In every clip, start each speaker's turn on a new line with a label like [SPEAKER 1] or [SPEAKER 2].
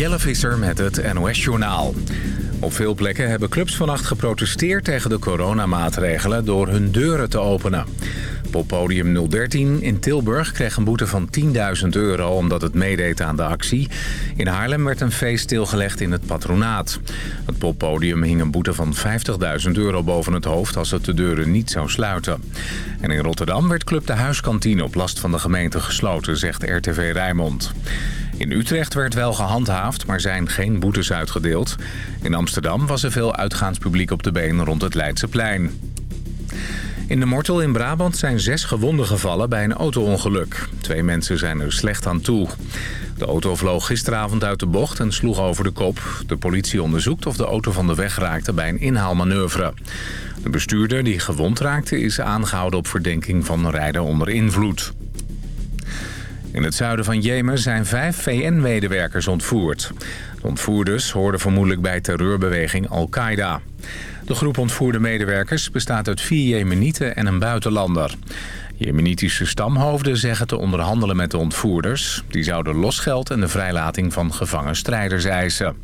[SPEAKER 1] Jelle Visser met het NOS-journaal. Op veel plekken hebben clubs vannacht geprotesteerd tegen de coronamaatregelen door hun deuren te openen. Poppodium 013 in Tilburg kreeg een boete van 10.000 euro omdat het meedeed aan de actie. In Haarlem werd een feest stilgelegd in het patronaat. Het poppodium hing een boete van 50.000 euro boven het hoofd als het de deuren niet zou sluiten. En in Rotterdam werd Club de Huiskantine op last van de gemeente gesloten, zegt RTV Rijnmond. In Utrecht werd wel gehandhaafd, maar zijn geen boetes uitgedeeld. In Amsterdam was er veel uitgaanspubliek op de been rond het Leidseplein. In de Mortel in Brabant zijn zes gewonden gevallen bij een auto-ongeluk. Twee mensen zijn er slecht aan toe. De auto vloog gisteravond uit de bocht en sloeg over de kop. De politie onderzoekt of de auto van de weg raakte bij een inhaalmanoeuvre. De bestuurder die gewond raakte is aangehouden op verdenking van rijden onder invloed. In het zuiden van Jemen zijn vijf VN-medewerkers ontvoerd. De ontvoerders hoorden vermoedelijk bij terreurbeweging Al-Qaeda. De groep ontvoerde medewerkers bestaat uit vier Jemenieten en een buitenlander. Jemenitische stamhoofden zeggen te onderhandelen met de ontvoerders. Die zouden losgeld en de vrijlating van gevangen strijders eisen.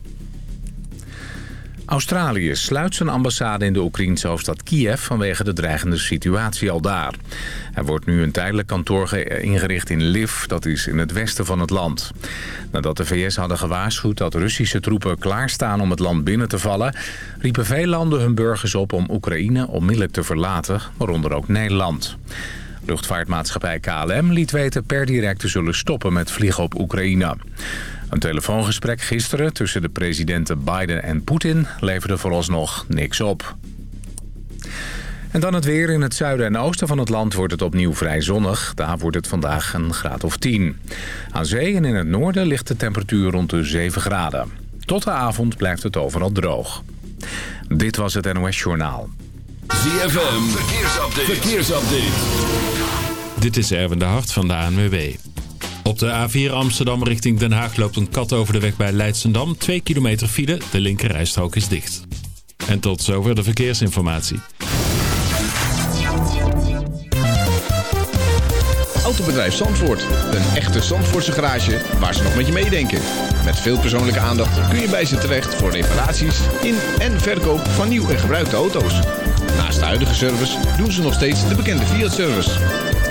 [SPEAKER 1] Australië sluit zijn ambassade in de Oekraïnse hoofdstad Kiev vanwege de dreigende situatie al daar. Er wordt nu een tijdelijk kantoor ingericht in Lviv, dat is in het westen van het land. Nadat de VS hadden gewaarschuwd dat Russische troepen klaarstaan om het land binnen te vallen... riepen veel landen hun burgers op om Oekraïne onmiddellijk te verlaten, waaronder ook Nederland. Luchtvaartmaatschappij KLM liet weten per direct te zullen stoppen met vliegen op Oekraïne. Een telefoongesprek gisteren tussen de presidenten Biden en Poetin leverde vooralsnog niks op. En dan het weer. In het zuiden en oosten van het land wordt het opnieuw vrij zonnig. Daar wordt het vandaag een graad of 10. Aan zee en in het noorden ligt de temperatuur rond de 7 graden. Tot de avond blijft het overal droog. Dit was het NOS Journaal.
[SPEAKER 2] ZFM, verkeersupdate. verkeersupdate.
[SPEAKER 3] Dit is Erwin de Hart van de ANWB. Op de A4 Amsterdam richting Den Haag loopt een kat over de weg bij Leidsendam. 2 kilometer file, de linkerrijstrook is dicht. En tot zover de verkeersinformatie.
[SPEAKER 4] Autobedrijf Zandvoort. Een echte Zandvoortse garage waar ze nog met je meedenken. Met veel persoonlijke aandacht kun je bij ze terecht voor reparaties in en verkoop van nieuw en gebruikte auto's. Naast de huidige service doen ze nog steeds de bekende Fiat-service.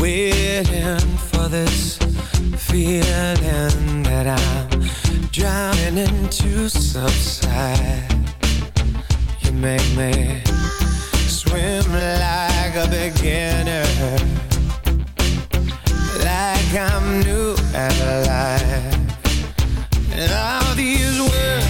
[SPEAKER 5] Waiting for this feeling that I'm drowning into subside. You make me swim like a beginner Like I'm new at life. And all these words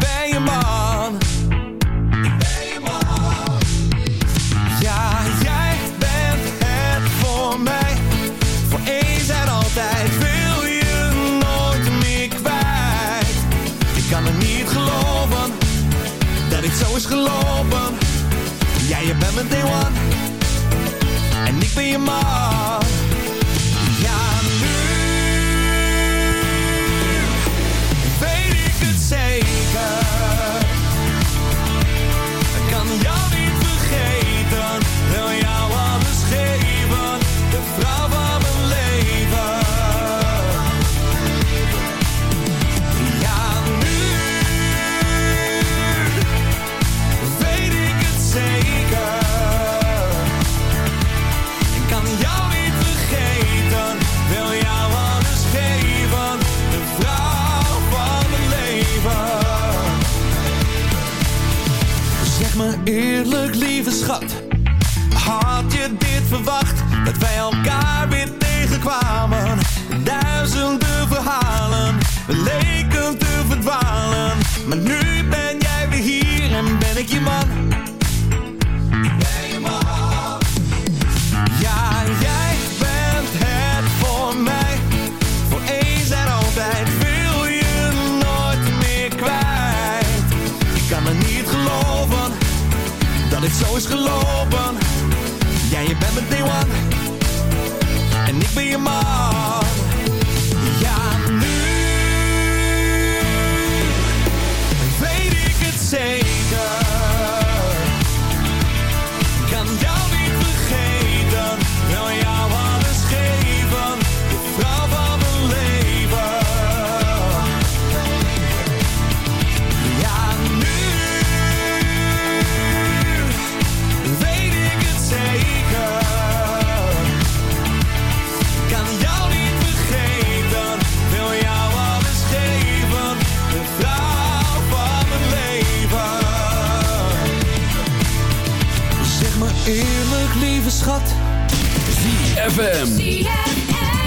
[SPEAKER 6] zo is gelopen. Jij, ja, je bent mijn day one. En ik ben je man. Eerlijk lieve schat.
[SPEAKER 7] ZFM.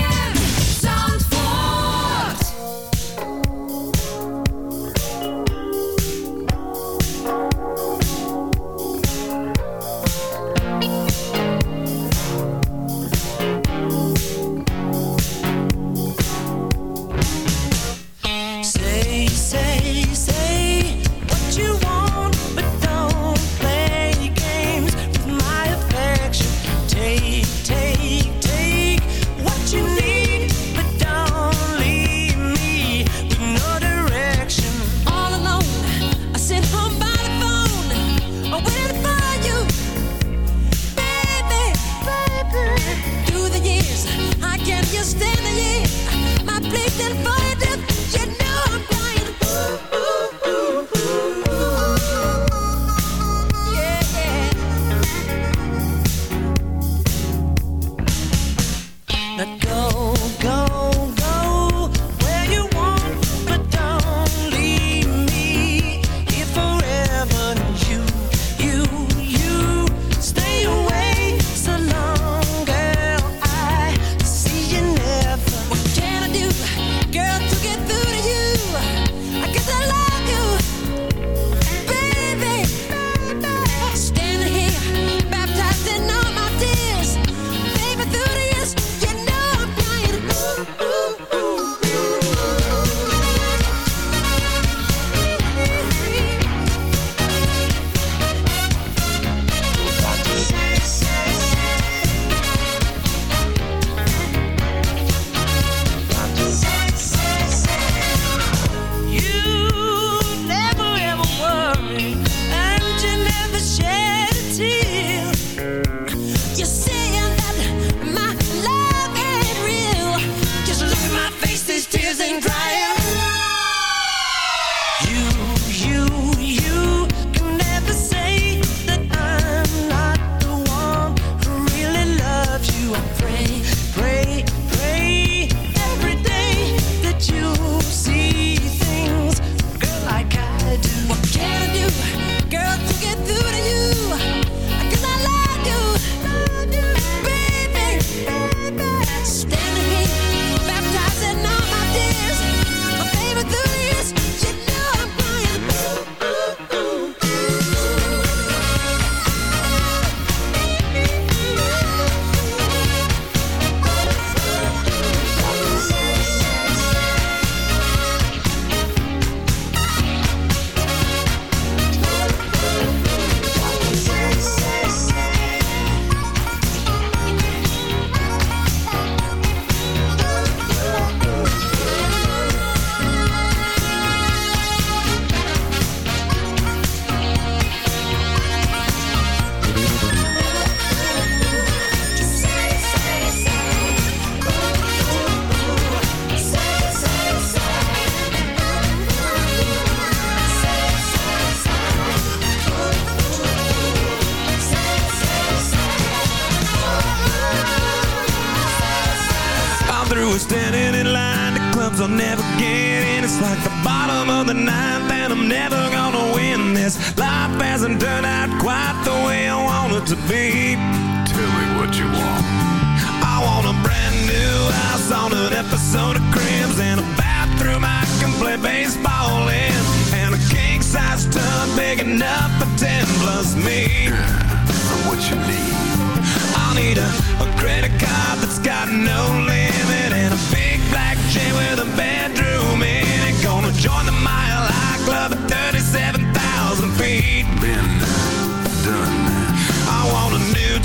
[SPEAKER 5] Want
[SPEAKER 6] to be
[SPEAKER 8] Tell me what you want.
[SPEAKER 6] I want a brand new house on an episode of Cribs And a bathroom I can play baseball in. And a king-size tub big enough for ten plus me.
[SPEAKER 8] What you need?
[SPEAKER 6] I'll need a, a credit card that's got no limit And a big black chain with a bedroom in it. Gonna join the Mile High Club at 37,000 feet.
[SPEAKER 8] Been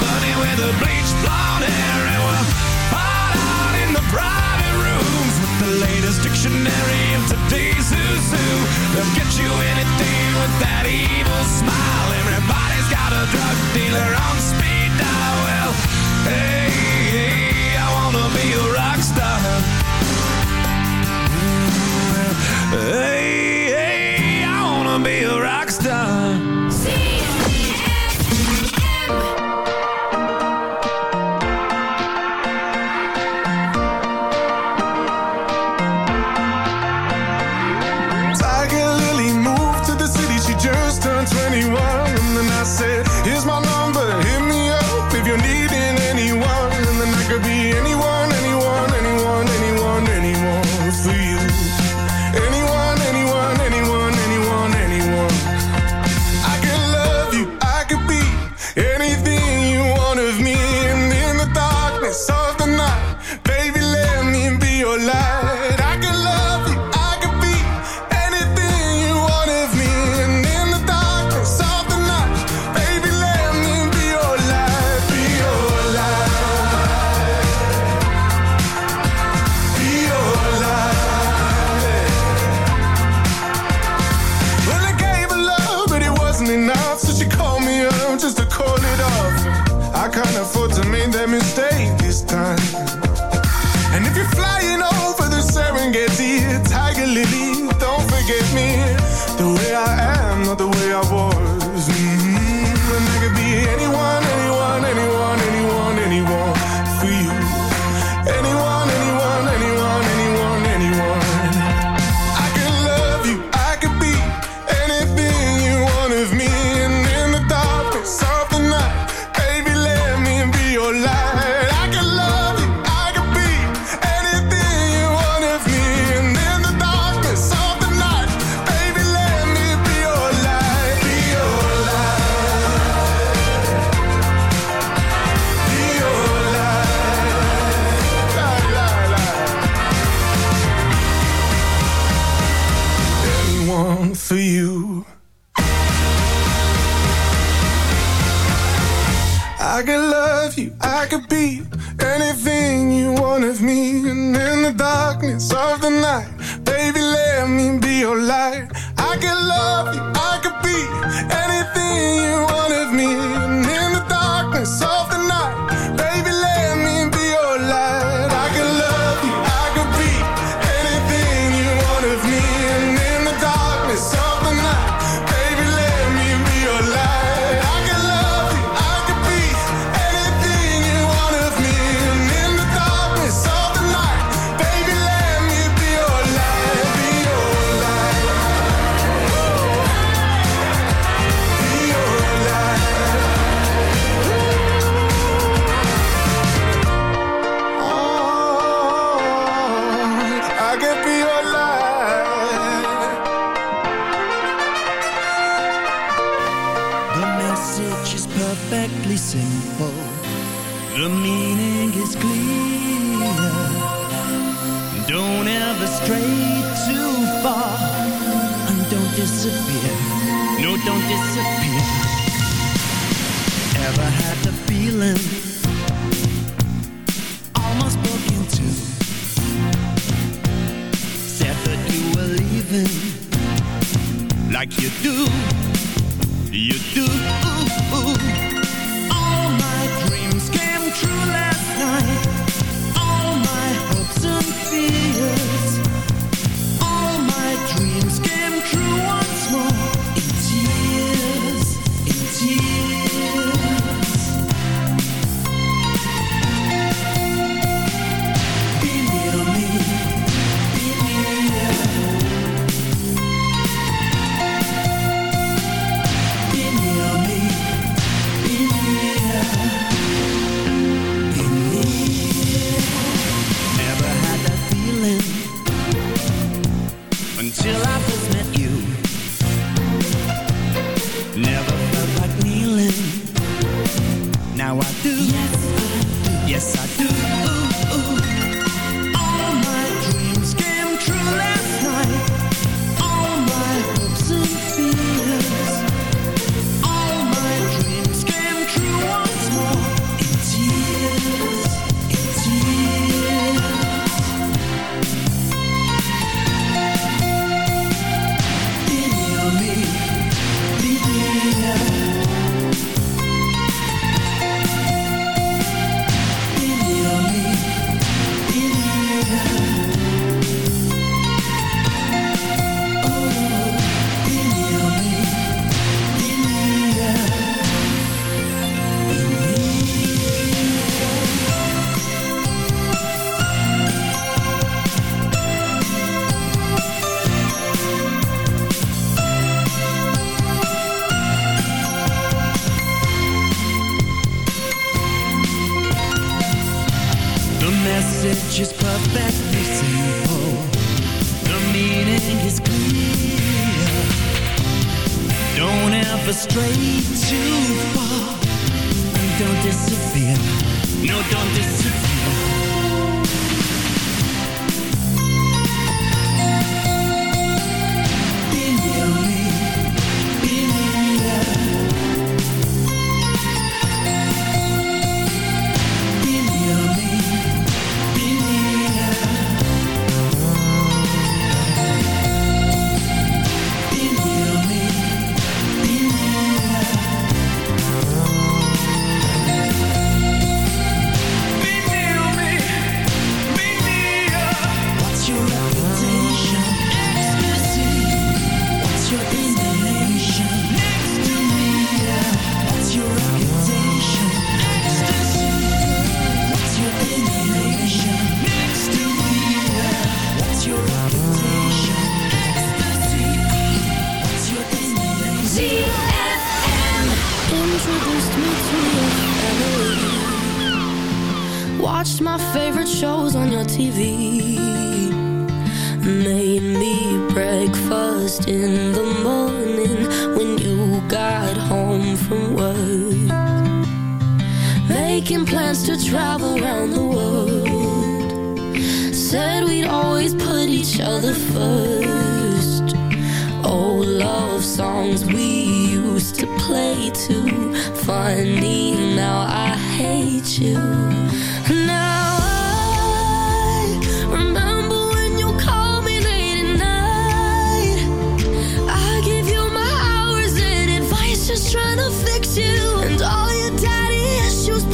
[SPEAKER 6] bunny with a bleached blonde hair. And we'll hide out in the private rooms with the latest dictionary of today's who's who. They'll get you anything with that evil smile. Everybody's got a drug dealer on speed
[SPEAKER 5] everything is clear. Don't ever stray too far. And Don't disappear. No, don't disappear.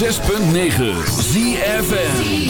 [SPEAKER 9] 106.9 ZFN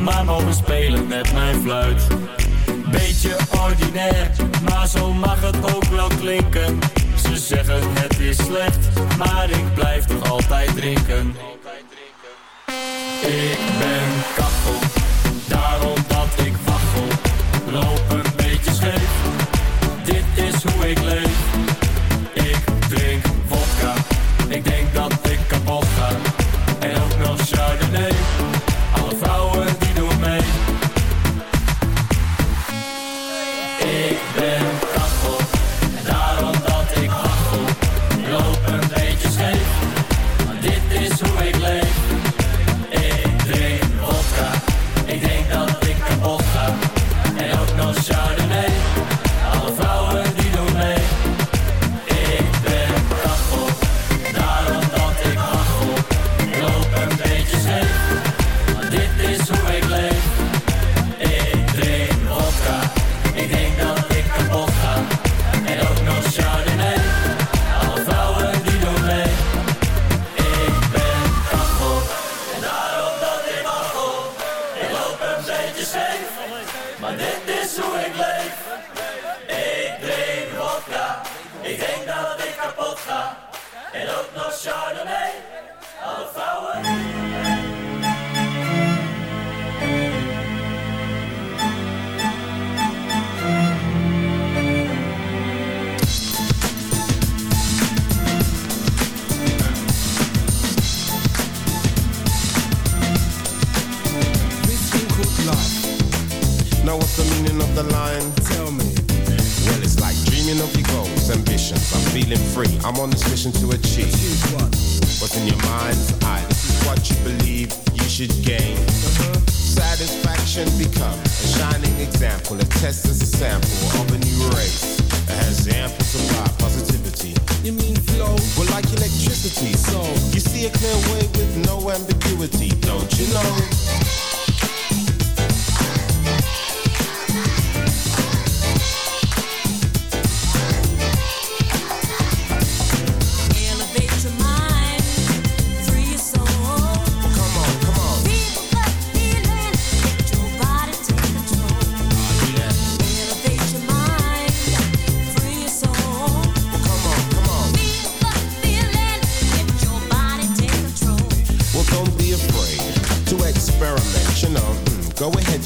[SPEAKER 10] maar mogen spelen met mijn fluit. Beetje ordinair, maar zo mag het ook wel klinken. Ze zeggen het is slecht, maar ik blijf toch altijd drinken. Ik ben kachel, daarom dat ik waggel. Loop
[SPEAKER 11] feeling free. I'm on this mission to achieve. What's in your mind's eye? This is what you believe you should gain. Satisfaction become a shining example. A test as a sample of a new race that has ample supply positivity. You mean flow? Well, like electricity. So you see a clear way with no ambiguity, don't you know?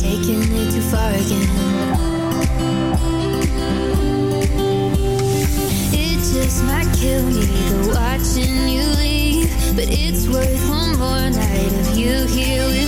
[SPEAKER 9] Taking it too far again. It just might kill me The watching you leave. But it's worth one more night of you here with